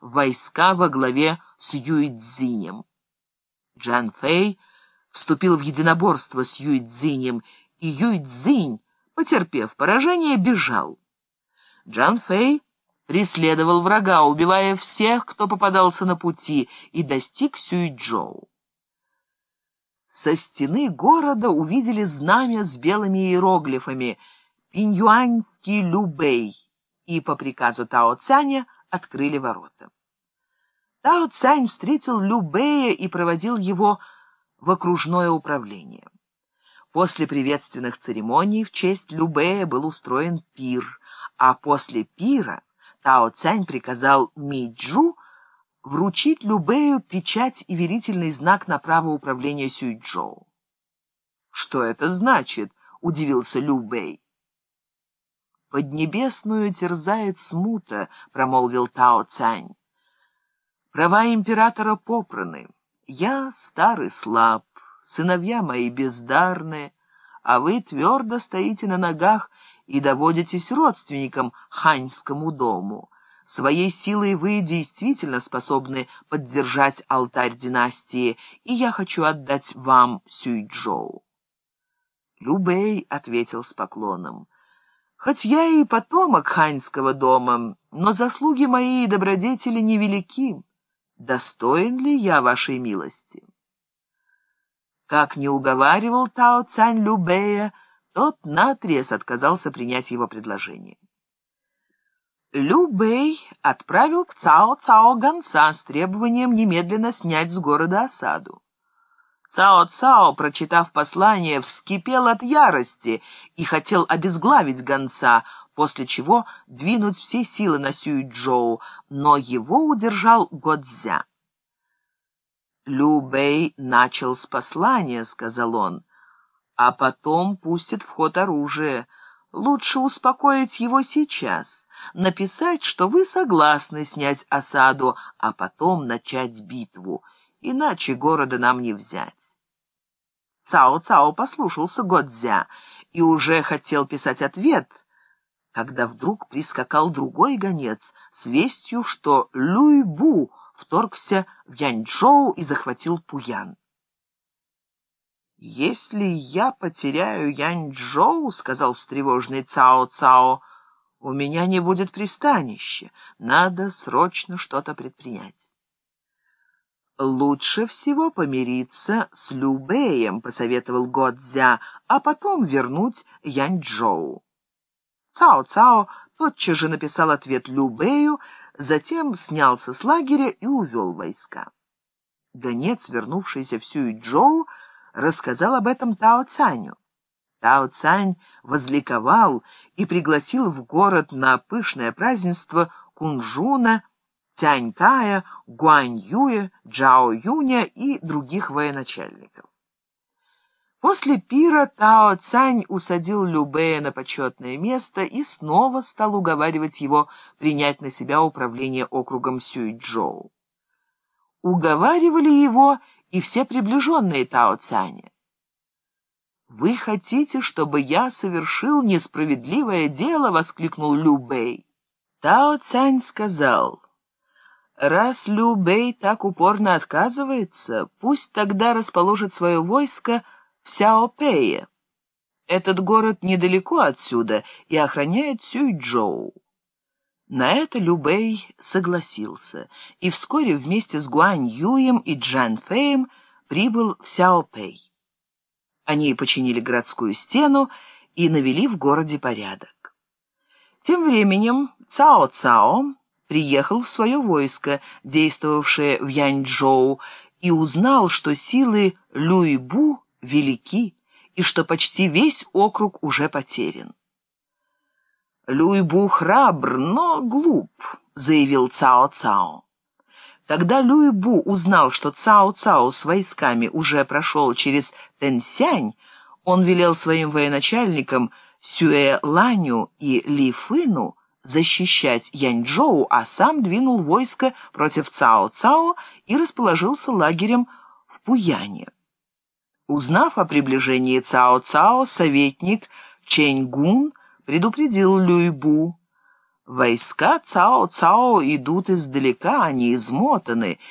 войска во главе с Юйцзинем. Джан Фэй вступил в единоборство с Юйцзинем, и Юйцзинь, потерпев поражение, бежал. Джан Фэй преследовал врага, убивая всех, кто попадался на пути, и достиг Сюйчжоу. Со стены города увидели знамя с белыми иероглифами «Пиньюаньский Любэй» и по приказу Тао Цяня открыли ворота. Тао Цянь встретил Любэя и проводил его в окружное управление. После приветственных церемоний в честь Любэя был устроен пир, а после пира Тао Цянь приказал Миджу вручить Любею печать и верительный знак на право управления Сюйчжоу. «Что это значит?» — удивился Любэй. «Поднебесную терзает смута», — промолвил Тао Цянь. «Права императора попраны. Я старый слаб, сыновья мои бездарны, а вы твердо стоите на ногах и доводитесь родственникам ханьскому дому. Своей силой вы действительно способны поддержать алтарь династии, и я хочу отдать вам Сюйчжоу. Любэй ответил с поклоном. «Хоть я и потомок ханьского дома, но заслуги мои и добродетели невелики. Достоин ли я вашей милости?» Как не уговаривал Тао Цянь Любэя, тот наотрез отказался принять его предложение. Лю Бэй отправил к Цао Цао гонца с требованием немедленно снять с города осаду. Цао Цао, прочитав послание, вскипел от ярости и хотел обезглавить гонца, после чего двинуть все силы на Сюйчжоу, но его удержал Годзя. «Лю Бэй начал с послания», — сказал он, — «а потом пустит в ход оружие. Лучше успокоить его сейчас, написать, что вы согласны снять осаду, а потом начать битву, иначе города нам не взять». Цао-Цао послушался Годзя и уже хотел писать ответ, когда вдруг прискакал другой гонец с вестью, что Люй-Бу вторгся в Янчжоу и захватил Пуян. «Если я потеряю Янчжоу, — сказал встревоженный Цао-Цао, — у меня не будет пристанища. Надо срочно что-то предпринять». «Лучше всего помириться с Любеем», — посоветовал Годзя, «а потом вернуть Янчжоу». Цао-Цао тотчас же написал ответ Любею, затем снялся с лагеря и увел войска. Гонец, вернувшийся в Сюйчжоу, рассказал об этом Тао Цаню. Тао Цань возликовал и пригласил в город на пышное празднество Кунжуна, Тянькая, Гуаньюя, Джао Юня и других военачальников. После пира Тао Цань усадил Любея на почетное место и снова стал уговаривать его принять на себя управление округом Сюйчжоу. Уговаривали его и все приближенные Тао Цаня. «Вы хотите, чтобы я совершил несправедливое дело?» — воскликнул Лю Бэй. Тао Цань сказал, «Раз Лю Бэй так упорно отказывается, пусть тогда расположит свое войско в Сяопее. Этот город недалеко отсюда и охраняет Сюйчжоу». На это Любэй согласился, и вскоре вместе с Гуань Юем и Джан Фэем прибыл в Сяопэй. Они починили городскую стену и навели в городе порядок. Тем временем Цао Цао приехал в свое войско, действовавшее в Яньчжоу, и узнал, что силы Люйбу велики и что почти весь округ уже потерян. «Люйбу храбр, но глуп», — заявил Цао-Цао. Когда Люйбу узнал, что Цао-Цао с войсками уже прошел через Тэнсянь, он велел своим военачальникам Сюэ Ланю и Ли Фыну защищать Яньчжоу, а сам двинул войско против Цао-Цао и расположился лагерем в Пуяне. Узнав о приближении Цао-Цао, советник Чэнь Гун предупредил Люйбу. Войска Цао-Цао идут издалека, они измотаны,